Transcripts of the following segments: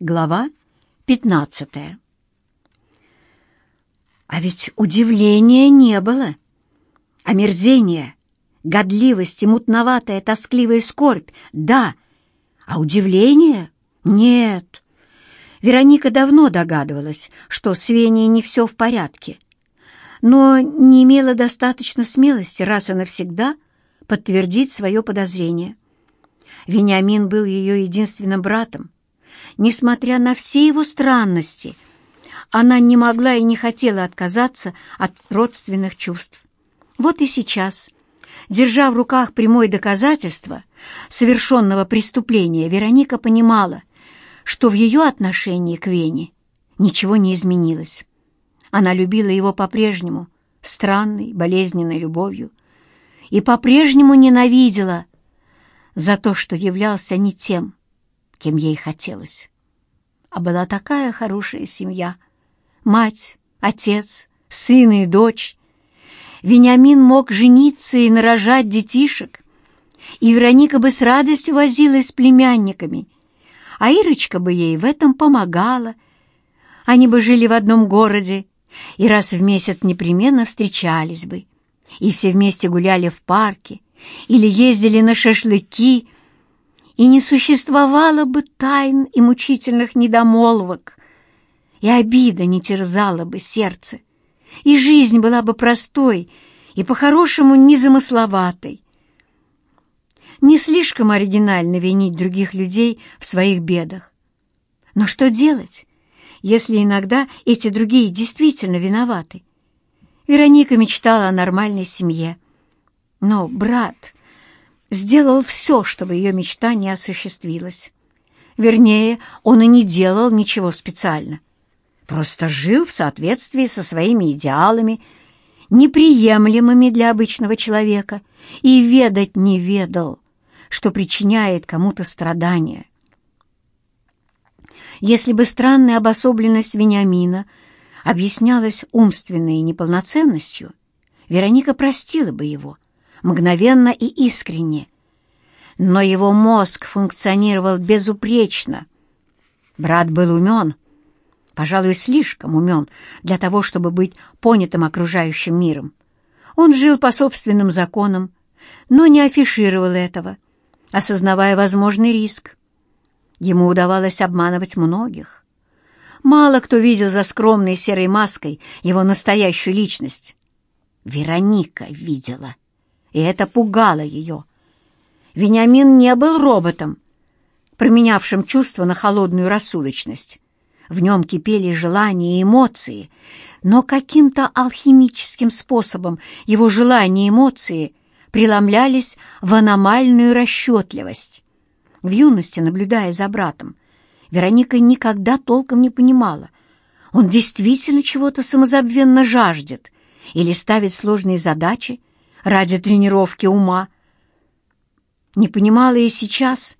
Глава 15 А ведь удивления не было. Омерзение, годливость и мутноватая тоскливая скорбь — да, а удивление — нет. Вероника давно догадывалась, что с Веней не все в порядке, но не имела достаточно смелости раз и навсегда подтвердить свое подозрение. Вениамин был ее единственным братом. Несмотря на все его странности, она не могла и не хотела отказаться от родственных чувств. Вот и сейчас, держа в руках прямое доказательство совершенного преступления, Вероника понимала, что в ее отношении к Вене ничего не изменилось. Она любила его по-прежнему, странной, болезненной любовью, и по-прежнему ненавидела за то, что являлся не тем, кем ей хотелось. А была такая хорошая семья. Мать, отец, сын и дочь. Вениамин мог жениться и нарожать детишек, и Вероника бы с радостью возилась с племянниками, а Ирочка бы ей в этом помогала. Они бы жили в одном городе и раз в месяц непременно встречались бы, и все вместе гуляли в парке или ездили на шашлыки, и не существовало бы тайн и мучительных недомолвок, и обида не терзала бы сердце, и жизнь была бы простой и по-хорошему незамысловатой. Не слишком оригинально винить других людей в своих бедах. Но что делать, если иногда эти другие действительно виноваты? Вероника мечтала о нормальной семье. Но брат сделал все, чтобы ее мечта не осуществилась. Вернее, он и не делал ничего специально. Просто жил в соответствии со своими идеалами, неприемлемыми для обычного человека, и ведать не ведал, что причиняет кому-то страдания. Если бы странная обособленность Вениамина объяснялась умственной неполноценностью, Вероника простила бы его — мгновенно и искренне. Но его мозг функционировал безупречно. Брат был умен, пожалуй, слишком умен для того, чтобы быть понятым окружающим миром. Он жил по собственным законам, но не афишировал этого, осознавая возможный риск. Ему удавалось обманывать многих. Мало кто видел за скромной серой маской его настоящую личность. Вероника видела и это пугало ее. Вениамин не был роботом, променявшим чувства на холодную рассудочность. В нем кипели желания и эмоции, но каким-то алхимическим способом его желания и эмоции преломлялись в аномальную расчетливость. В юности, наблюдая за братом, Вероника никогда толком не понимала, он действительно чего-то самозабвенно жаждет или ставит сложные задачи, ради тренировки ума. Не понимала и сейчас,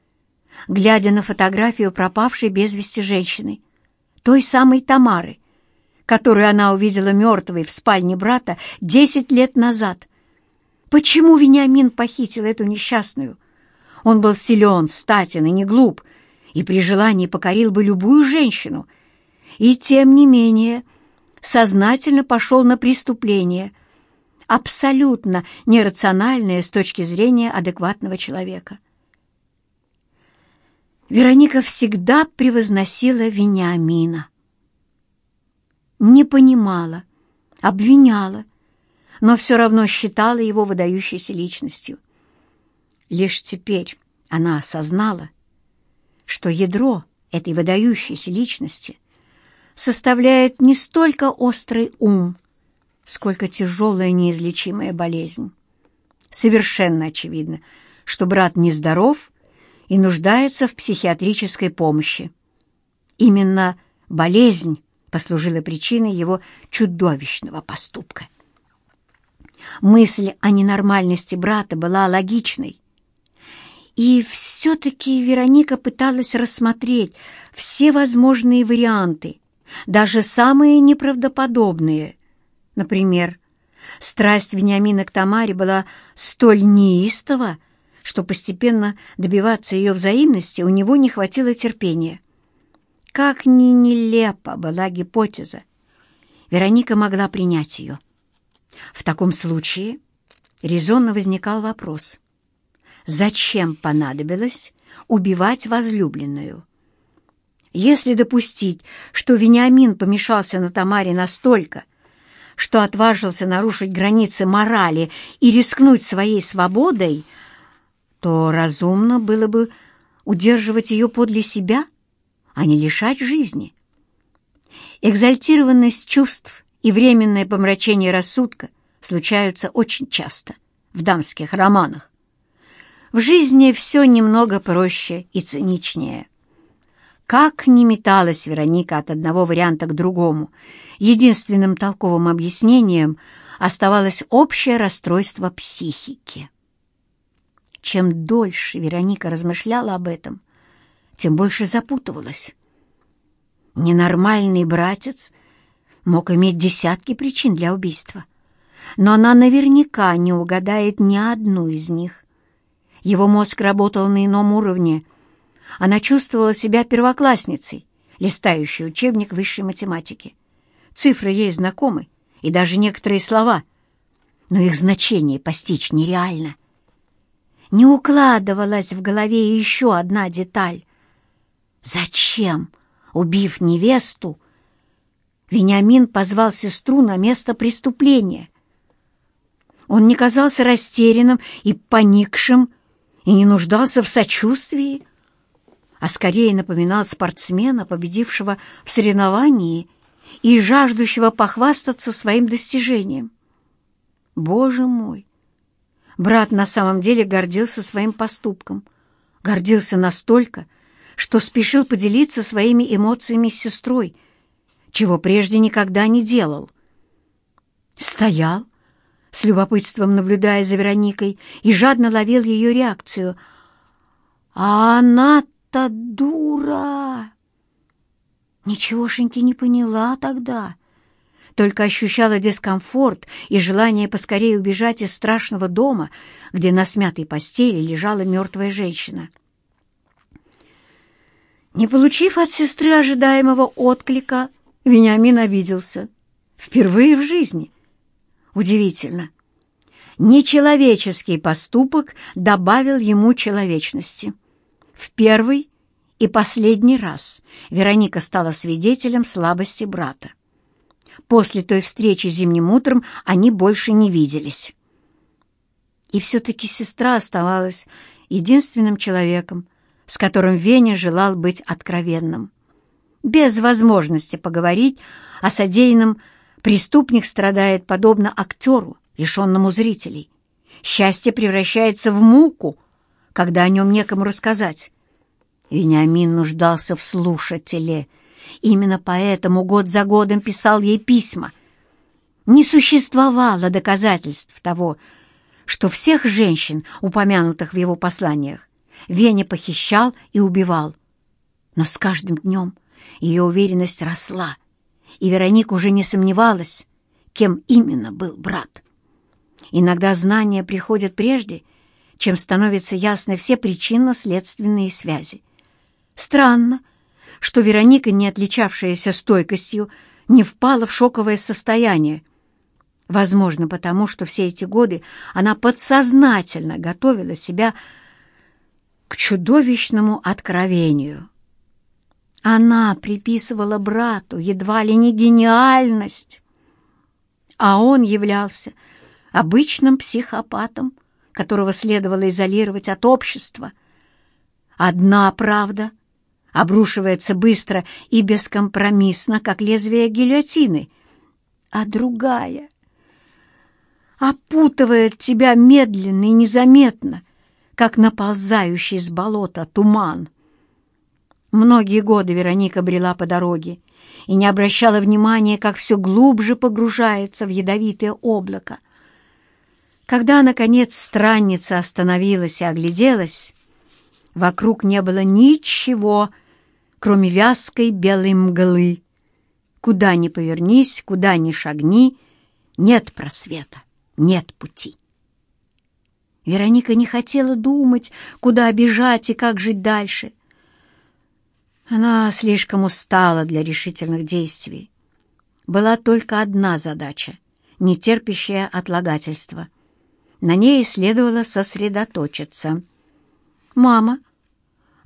глядя на фотографию пропавшей без вести женщины, той самой Тамары, которую она увидела мертвой в спальне брата десять лет назад. Почему Вениамин похитил эту несчастную? Он был силен, статен и не глуп, и при желании покорил бы любую женщину. И тем не менее сознательно пошел на преступление — абсолютно нерациональное с точки зрения адекватного человека. Вероника всегда превозносила Вениамина. Не понимала, обвиняла, но все равно считала его выдающейся личностью. Лишь теперь она осознала, что ядро этой выдающейся личности составляет не столько острый ум, сколько тяжелая неизлечимая болезнь. Совершенно очевидно, что брат нездоров и нуждается в психиатрической помощи. Именно болезнь послужила причиной его чудовищного поступка. Мысль о ненормальности брата была логичной. И все-таки Вероника пыталась рассмотреть все возможные варианты, даже самые неправдоподобные – Например, страсть Вениамина к Тамаре была столь неистова, что постепенно добиваться ее взаимности у него не хватило терпения. Как ни нелепа была гипотеза, Вероника могла принять ее. В таком случае резонно возникал вопрос, зачем понадобилось убивать возлюбленную? Если допустить, что Вениамин помешался на Тамаре настолько, что отважился нарушить границы морали и рискнуть своей свободой, то разумно было бы удерживать ее подле себя, а не лишать жизни. Экзальтированность чувств и временное помрачение рассудка случаются очень часто в дамских романах. В жизни все немного проще и циничнее. Как ни металась Вероника от одного варианта к другому, единственным толковым объяснением оставалось общее расстройство психики. Чем дольше Вероника размышляла об этом, тем больше запутывалась. Ненормальный братец мог иметь десятки причин для убийства, но она наверняка не угадает ни одну из них. Его мозг работал на ином уровне. Она чувствовала себя первоклассницей, листающей учебник высшей математики. Цифры ей знакомы, и даже некоторые слова, но их значение постичь нереально. Не укладывалась в голове еще одна деталь. Зачем, убив невесту, Вениамин позвал сестру на место преступления? Он не казался растерянным и поникшим, и не нуждался в сочувствии, а скорее напоминал спортсмена, победившего в соревновании и жаждущего похвастаться своим достижением. Боже мой! Брат на самом деле гордился своим поступком. Гордился настолько, что спешил поделиться своими эмоциями с сестрой, чего прежде никогда не делал. Стоял, с любопытством наблюдая за Вероникой, и жадно ловил ее реакцию. «А она-то дура!» Ничегошеньки не поняла тогда, только ощущала дискомфорт и желание поскорее убежать из страшного дома, где на смятой постели лежала мертвая женщина. Не получив от сестры ожидаемого отклика, Вениамин обиделся. Впервые в жизни. Удивительно. Нечеловеческий поступок добавил ему человечности. В первый и последний раз Вероника стала свидетелем слабости брата. После той встречи зимним утром они больше не виделись. И все-таки сестра оставалась единственным человеком, с которым Веня желал быть откровенным. Без возможности поговорить о содеянном преступник страдает подобно актеру, лишенному зрителей. Счастье превращается в муку, когда о нем некому рассказать. Вениамин нуждался в слушателе. Именно поэтому год за годом писал ей письма. Не существовало доказательств того, что всех женщин, упомянутых в его посланиях, Веня похищал и убивал. Но с каждым днем ее уверенность росла, и Вероника уже не сомневалась, кем именно был брат. Иногда знания приходят прежде, чем становятся ясны все причинно-следственные связи. Странно, что Вероника, не отличавшаяся стойкостью, не впала в шоковое состояние. Возможно, потому что все эти годы она подсознательно готовила себя к чудовищному откровению. Она приписывала брату едва ли не гениальность, а он являлся обычным психопатом, которого следовало изолировать от общества. Одна правда обрушивается быстро и бескомпромиссно, как лезвие гильотины, а другая опутывает тебя медленно и незаметно, как наползающий с болота туман. Многие годы Вероника брела по дороге и не обращала внимания, как все глубже погружается в ядовитое облако. Когда, наконец, странница остановилась и огляделась, вокруг не было ничего, кроме вязкой белой мглы. Куда ни повернись, куда ни шагни, нет просвета, нет пути. Вероника не хотела думать, куда бежать и как жить дальше. Она слишком устала для решительных действий. Была только одна задача, не терпящая отлагательства. На ней следовало сосредоточиться. «Мама,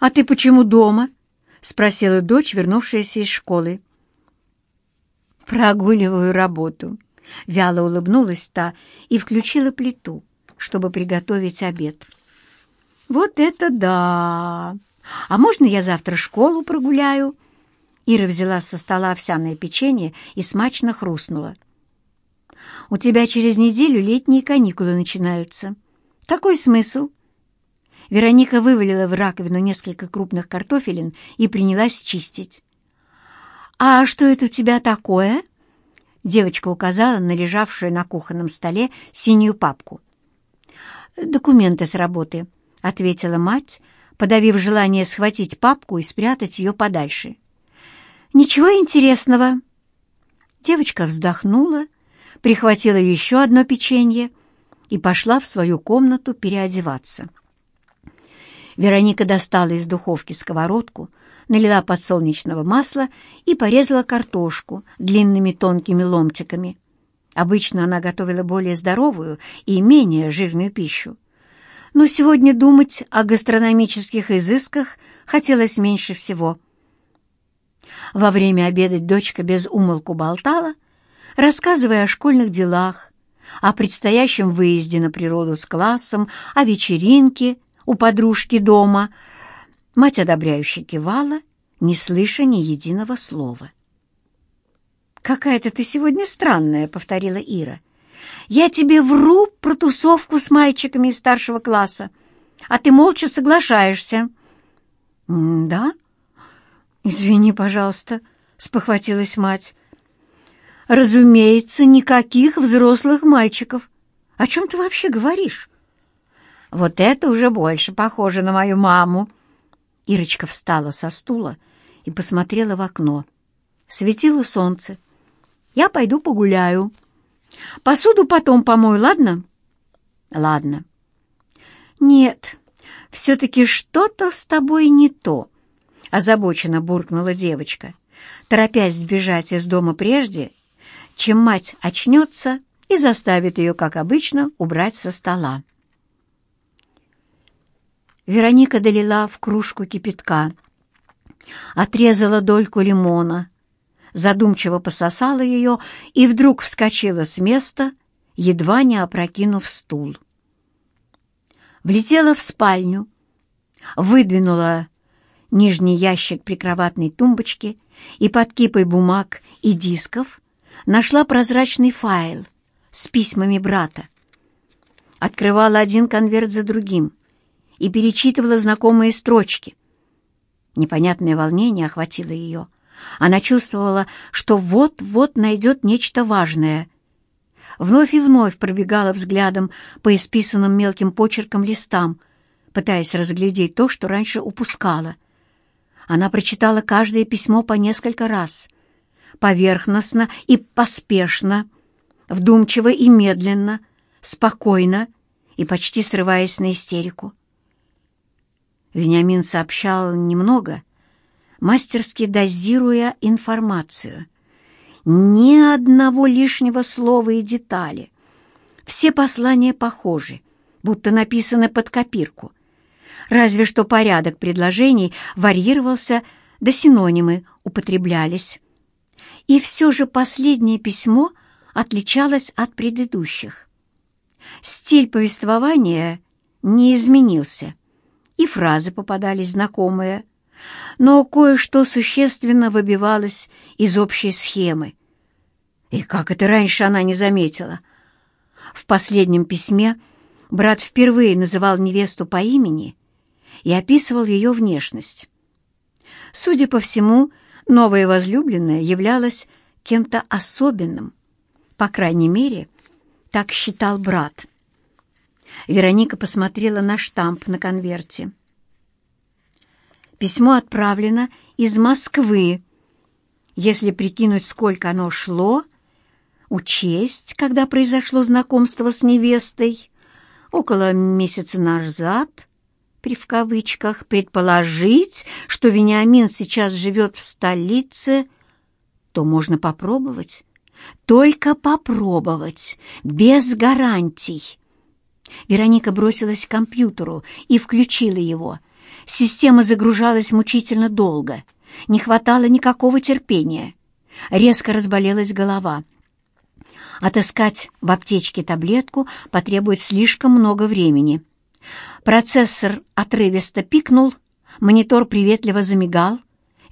а ты почему дома?» — спросила дочь, вернувшаяся из школы. «Прогуливаю работу», — вяло улыбнулась та и включила плиту, чтобы приготовить обед. «Вот это да! А можно я завтра школу прогуляю?» Ира взяла со стола овсяное печенье и смачно хрустнула. «У тебя через неделю летние каникулы начинаются. Какой смысл?» Вероника вывалила в раковину несколько крупных картофелин и принялась чистить. «А что это у тебя такое?» Девочка указала на лежавшую на кухонном столе синюю папку. «Документы с работы», — ответила мать, подавив желание схватить папку и спрятать ее подальше. «Ничего интересного». Девочка вздохнула, прихватила еще одно печенье и пошла в свою комнату переодеваться. Вероника достала из духовки сковородку, налила подсолнечного масла и порезала картошку длинными тонкими ломтиками. Обычно она готовила более здоровую и менее жирную пищу. Но сегодня думать о гастрономических изысках хотелось меньше всего. Во время обеда дочка без умолку болтала, рассказывая о школьных делах, о предстоящем выезде на природу с классом, о вечеринке у подружки дома — Мать одобряюще кивала, не слыша ни единого слова. «Какая-то ты сегодня странная», — повторила Ира. «Я тебе вру про тусовку с мальчиками из старшего класса, а ты молча соглашаешься». «Да? Извини, пожалуйста», — спохватилась мать. «Разумеется, никаких взрослых мальчиков. О чем ты вообще говоришь?» «Вот это уже больше похоже на мою маму», Ирочка встала со стула и посмотрела в окно. Светило солнце. «Я пойду погуляю. Посуду потом помою, ладно?» «Ладно». «Нет, все-таки что-то с тобой не то», — озабоченно буркнула девочка, торопясь сбежать из дома прежде, чем мать очнется и заставит ее, как обычно, убрать со стола. Вероника долила в кружку кипятка, отрезала дольку лимона, задумчиво пососала ее и вдруг вскочила с места, едва не опрокинув стул. Влетела в спальню, выдвинула нижний ящик прикроватной тумбочки и под кипой бумаг и дисков нашла прозрачный файл с письмами брата. Открывала один конверт за другим, и перечитывала знакомые строчки. Непонятное волнение охватило ее. Она чувствовала, что вот-вот найдет нечто важное. Вновь и вновь пробегала взглядом по исписанным мелким почерком листам, пытаясь разглядеть то, что раньше упускала. Она прочитала каждое письмо по несколько раз, поверхностно и поспешно, вдумчиво и медленно, спокойно и почти срываясь на истерику. Вениамин сообщал немного, мастерски дозируя информацию. Ни одного лишнего слова и детали. Все послания похожи, будто написаны под копирку. Разве что порядок предложений варьировался, да синонимы употреблялись. И все же последнее письмо отличалось от предыдущих. Стиль повествования не изменился — и фразы попадались знакомые, но кое-что существенно выбивалось из общей схемы. И как это раньше она не заметила? В последнем письме брат впервые называл невесту по имени и описывал ее внешность. Судя по всему, новая возлюбленная являлась кем-то особенным. По крайней мере, так считал брат. Вероника посмотрела на штамп на конверте. Письмо отправлено из Москвы. Если прикинуть, сколько оно шло, учесть, когда произошло знакомство с невестой, около месяца назад, теперь в кавычках, предположить, что Вениамин сейчас живет в столице, то можно попробовать. Только попробовать, без гарантий. Вероника бросилась к компьютеру и включила его. Система загружалась мучительно долго. Не хватало никакого терпения. Резко разболелась голова. Отыскать в аптечке таблетку потребует слишком много времени. Процессор отрывисто пикнул, монитор приветливо замигал.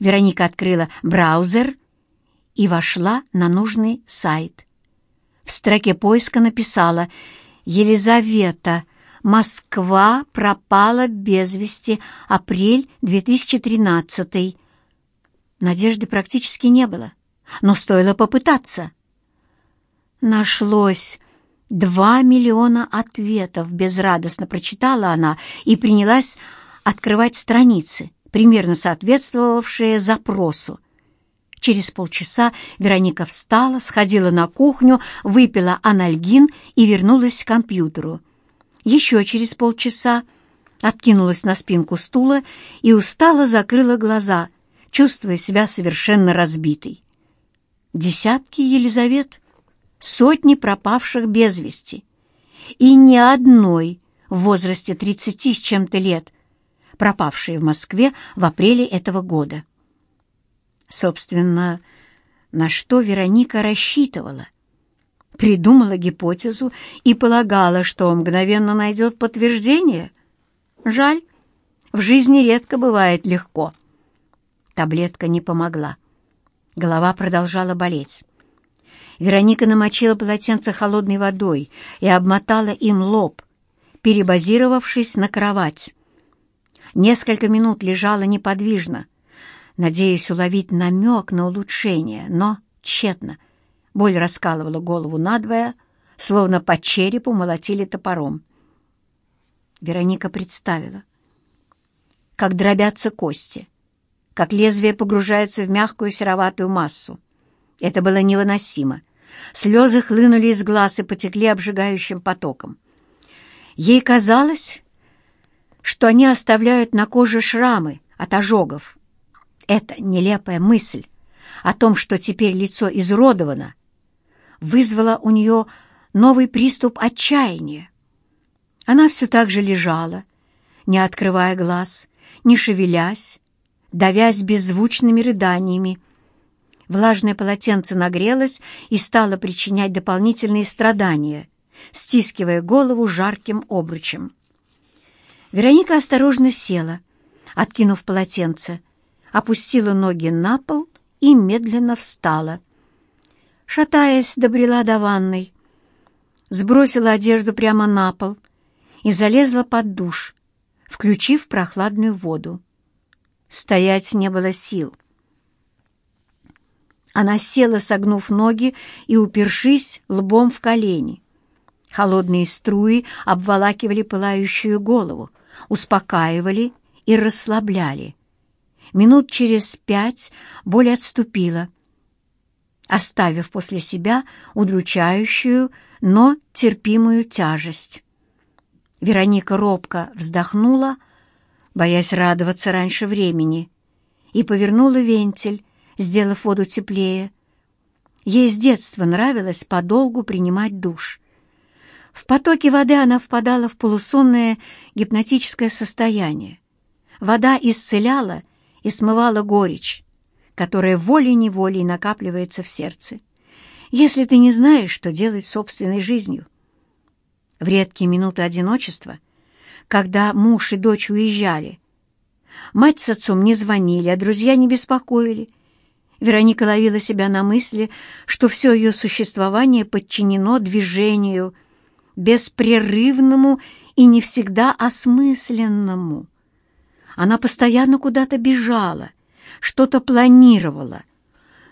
Вероника открыла браузер и вошла на нужный сайт. В строке поиска написала «Елизавета, Москва пропала без вести, апрель 2013». Надежды практически не было, но стоило попытаться. Нашлось два миллиона ответов, безрадостно прочитала она и принялась открывать страницы, примерно соответствовавшие запросу. Через полчаса Вероника встала, сходила на кухню, выпила анальгин и вернулась к компьютеру. Еще через полчаса откинулась на спинку стула и устало закрыла глаза, чувствуя себя совершенно разбитой. Десятки Елизавет, сотни пропавших без вести, и ни одной в возрасте тридцати с чем-то лет, пропавшей в Москве в апреле этого года. Собственно, на что Вероника рассчитывала? Придумала гипотезу и полагала, что мгновенно найдет подтверждение? Жаль, в жизни редко бывает легко. Таблетка не помогла. Голова продолжала болеть. Вероника намочила полотенце холодной водой и обмотала им лоб, перебазировавшись на кровать. Несколько минут лежала неподвижно, надеясь уловить намек на улучшение, но тщетно. Боль раскалывала голову надвое, словно по черепу молотили топором. Вероника представила, как дробятся кости, как лезвие погружается в мягкую сероватую массу. Это было невыносимо. Слезы хлынули из глаз и потекли обжигающим потоком. Ей казалось, что они оставляют на коже шрамы от ожогов. Эта нелепая мысль о том, что теперь лицо изуродовано, вызвала у нее новый приступ отчаяния. Она все так же лежала, не открывая глаз, не шевелясь, давясь беззвучными рыданиями. Влажное полотенце нагрелось и стало причинять дополнительные страдания, стискивая голову жарким обручем. Вероника осторожно села, откинув полотенце, опустила ноги на пол и медленно встала. Шатаясь, добрела до ванной, сбросила одежду прямо на пол и залезла под душ, включив прохладную воду. Стоять не было сил. Она села, согнув ноги и упершись лбом в колени. Холодные струи обволакивали пылающую голову, успокаивали и расслабляли. Минут через пять боль отступила, оставив после себя удручающую, но терпимую тяжесть. Вероника робко вздохнула, боясь радоваться раньше времени, и повернула вентиль, сделав воду теплее. Ей с детства нравилось подолгу принимать душ. В потоке воды она впадала в полусонное гипнотическое состояние. Вода исцеляла и смывала горечь, которая волей-неволей накапливается в сердце, если ты не знаешь, что делать собственной жизнью. В редкие минуты одиночества, когда муж и дочь уезжали, мать с отцом не звонили, а друзья не беспокоили, Вероника ловила себя на мысли, что все ее существование подчинено движению, беспрерывному и не всегда осмысленному. Она постоянно куда-то бежала, что-то планировала.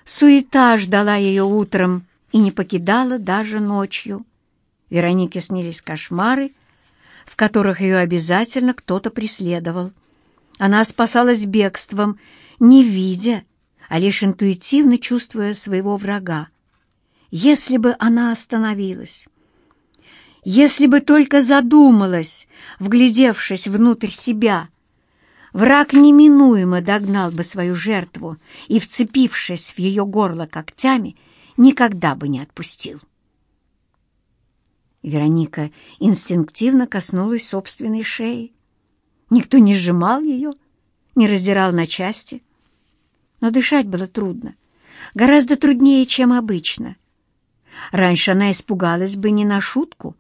Суета ждала ее утром и не покидала даже ночью. Веронике снились кошмары, в которых ее обязательно кто-то преследовал. Она спасалась бегством, не видя, а лишь интуитивно чувствуя своего врага. Если бы она остановилась, Если бы только задумалась, вглядевшись внутрь себя, враг неминуемо догнал бы свою жертву и, вцепившись в ее горло когтями, никогда бы не отпустил. Вероника инстинктивно коснулась собственной шеи. Никто не сжимал ее, не раздирал на части. Но дышать было трудно, гораздо труднее, чем обычно. Раньше она испугалась бы не на шутку,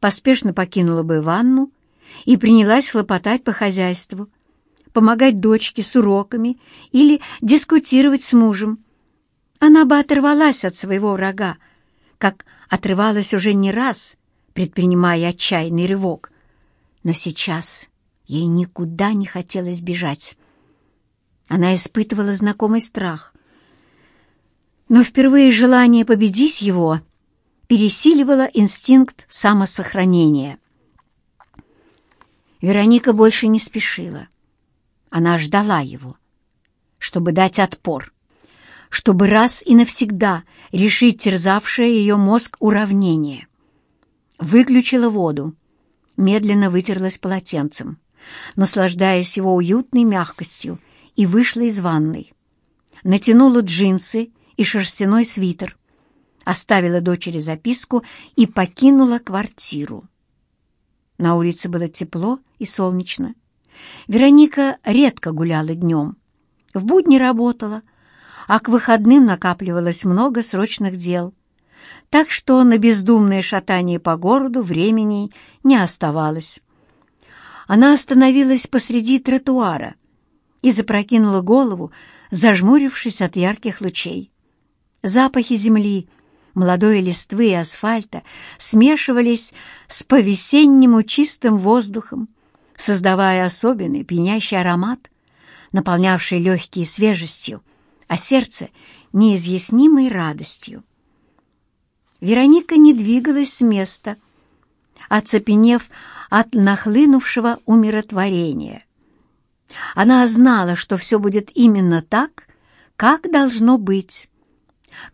поспешно покинула бы ванну и принялась хлопотать по хозяйству, помогать дочке с уроками или дискутировать с мужем. Она бы оторвалась от своего врага, как отрывалась уже не раз, предпринимая отчаянный рывок. Но сейчас ей никуда не хотелось бежать. Она испытывала знакомый страх. Но впервые желание победить его пересиливало инстинкт самосохранения. Вероника больше не спешила. Она ждала его, чтобы дать отпор, чтобы раз и навсегда решить терзавшее ее мозг уравнение. Выключила воду, медленно вытерлась полотенцем, наслаждаясь его уютной мягкостью, и вышла из ванной. Натянула джинсы и шерстяной свитер, оставила дочери записку и покинула квартиру. На улице было тепло и солнечно. Вероника редко гуляла днем. В будни работала, а к выходным накапливалось много срочных дел. Так что на бездумное шатание по городу времени не оставалось. Она остановилась посреди тротуара и запрокинула голову, зажмурившись от ярких лучей. Запахи земли, молодой листвы и асфальта смешивались с по-весеннему чистым воздухом, создавая особенный пьянящий аромат, наполнявший легкие свежестью, а сердце — неизъяснимой радостью. Вероника не двигалась с места, оцепенев от нахлынувшего умиротворения. Она знала, что все будет именно так, как должно быть.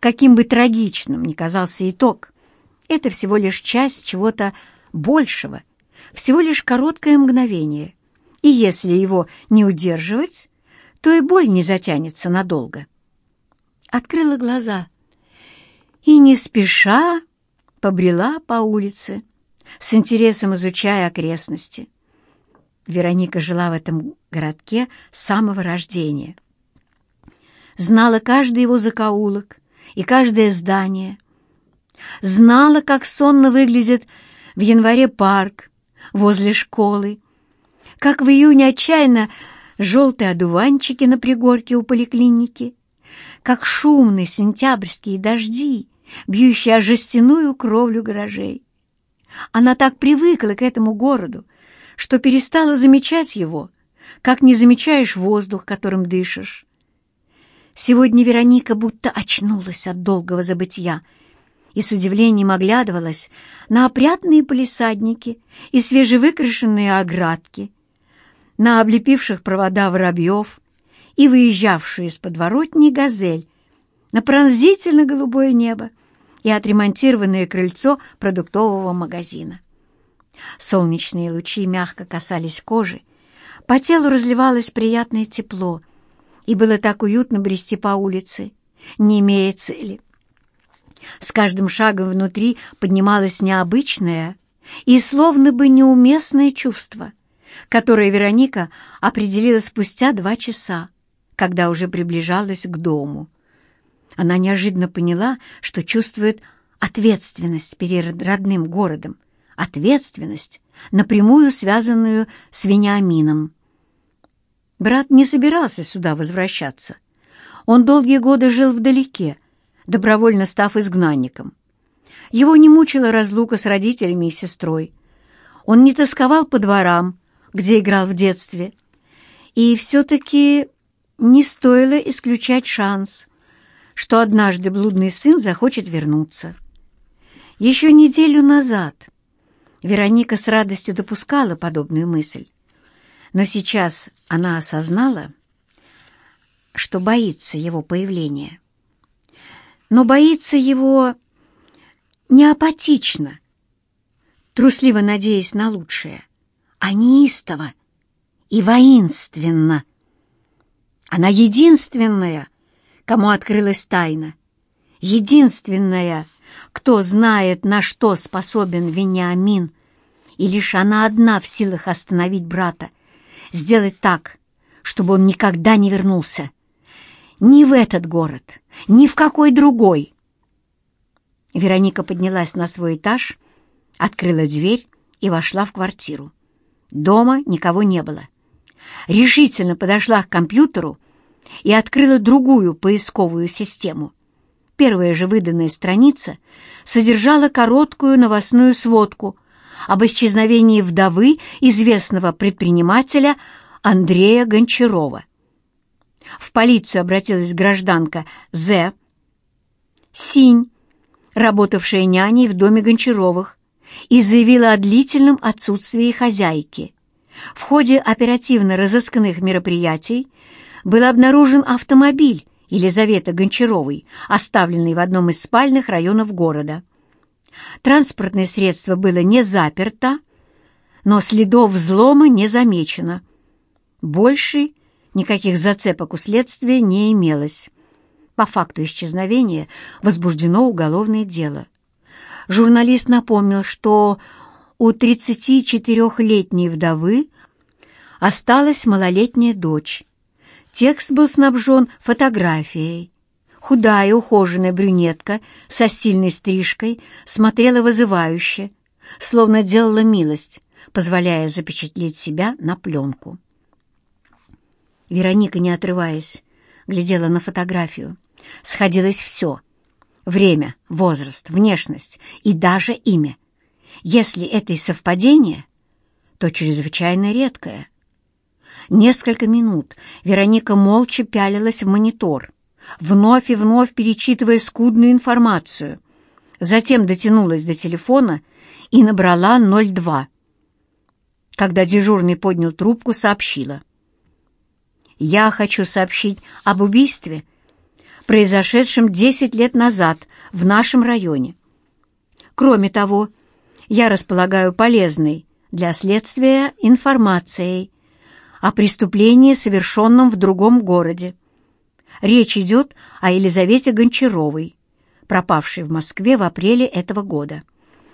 Каким бы трагичным ни казался итог, это всего лишь часть чего-то большего, всего лишь короткое мгновение, и если его не удерживать, то и боль не затянется надолго. Открыла глаза и не спеша побрела по улице, с интересом изучая окрестности. Вероника жила в этом городке с самого рождения. Знала каждый его закоулок и каждое здание. Знала, как сонно выглядит в январе парк возле школы, как в июне отчаянно желтые одуванчики на пригорке у поликлиники, как шумные сентябрьские дожди, бьющие о жестяную кровлю гаражей. Она так привыкла к этому городу, что перестала замечать его, как не замечаешь воздух, которым дышишь. Сегодня Вероника будто очнулась от долгого забытья и с удивлением оглядывалась на опрятные полисадники и свежевыкрашенные оградки, на облепивших провода воробьев и выезжавшую из подворотни газель, на пронзительно-голубое небо и отремонтированное крыльцо продуктового магазина. Солнечные лучи мягко касались кожи, по телу разливалось приятное тепло, и было так уютно брести по улице, не имея цели. С каждым шагом внутри поднималось необычное и словно бы неуместное чувство, которое Вероника определила спустя два часа, когда уже приближалась к дому. Она неожиданно поняла, что чувствует ответственность перед родным городом, ответственность, напрямую связанную с Вениамином. Брат не собирался сюда возвращаться. Он долгие годы жил вдалеке, добровольно став изгнанником. Его не мучила разлука с родителями и сестрой. Он не тосковал по дворам, где играл в детстве. И все-таки не стоило исключать шанс, что однажды блудный сын захочет вернуться. Еще неделю назад Вероника с радостью допускала подобную мысль, но сейчас она осознала, что боится его появления. Но боится его не апатично, трусливо надеясь на лучшее, а неистово и воинственно. Она единственная, кому открылась тайна, единственная, кто знает, на что способен Вениамин, и лишь она одна в силах остановить брата, сделать так, чтобы он никогда не вернулся. Ни в этот город, ни в какой другой. Вероника поднялась на свой этаж, открыла дверь и вошла в квартиру. Дома никого не было. Решительно подошла к компьютеру и открыла другую поисковую систему. Первая же выданная страница содержала короткую новостную сводку об исчезновении вдовы известного предпринимателя Андрея Гончарова. В полицию обратилась гражданка З. Синь, работавшая няней в доме Гончаровых, и заявила о длительном отсутствии хозяйки. В ходе оперативно-розыскных мероприятий был обнаружен автомобиль Елизаветы Гончаровой, оставленный в одном из спальных районов города. Транспортное средство было не заперто, но следов взлома не замечено. Больше никаких зацепок у следствия не имелось. По факту исчезновения возбуждено уголовное дело. Журналист напомнил, что у 34-летней вдовы осталась малолетняя дочь. Текст был снабжен фотографией. Худая, ухоженная брюнетка со сильной стрижкой смотрела вызывающе, словно делала милость, позволяя запечатлеть себя на пленку. Вероника, не отрываясь, глядела на фотографию. Сходилось все — время, возраст, внешность и даже имя. Если это и совпадение, то чрезвычайно редкое. Несколько минут Вероника молча пялилась в монитор, вновь и вновь перечитывая скудную информацию. Затем дотянулась до телефона и набрала 02. Когда дежурный поднял трубку, сообщила. «Я хочу сообщить об убийстве, произошедшем 10 лет назад в нашем районе. Кроме того, я располагаю полезной для следствия информацией о преступлении, совершенном в другом городе. Речь идет о Елизавете Гончаровой, пропавшей в Москве в апреле этого года.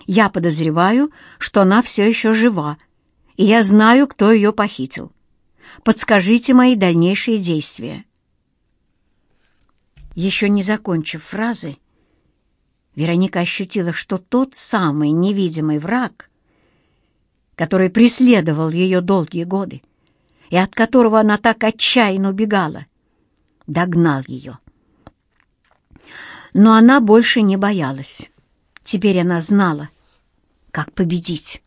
Я подозреваю, что она все еще жива, и я знаю, кто ее похитил. Подскажите мои дальнейшие действия. Еще не закончив фразы, Вероника ощутила, что тот самый невидимый враг, который преследовал ее долгие годы и от которого она так отчаянно убегала, догнал ее. Но она больше не боялась. Теперь она знала, как победить.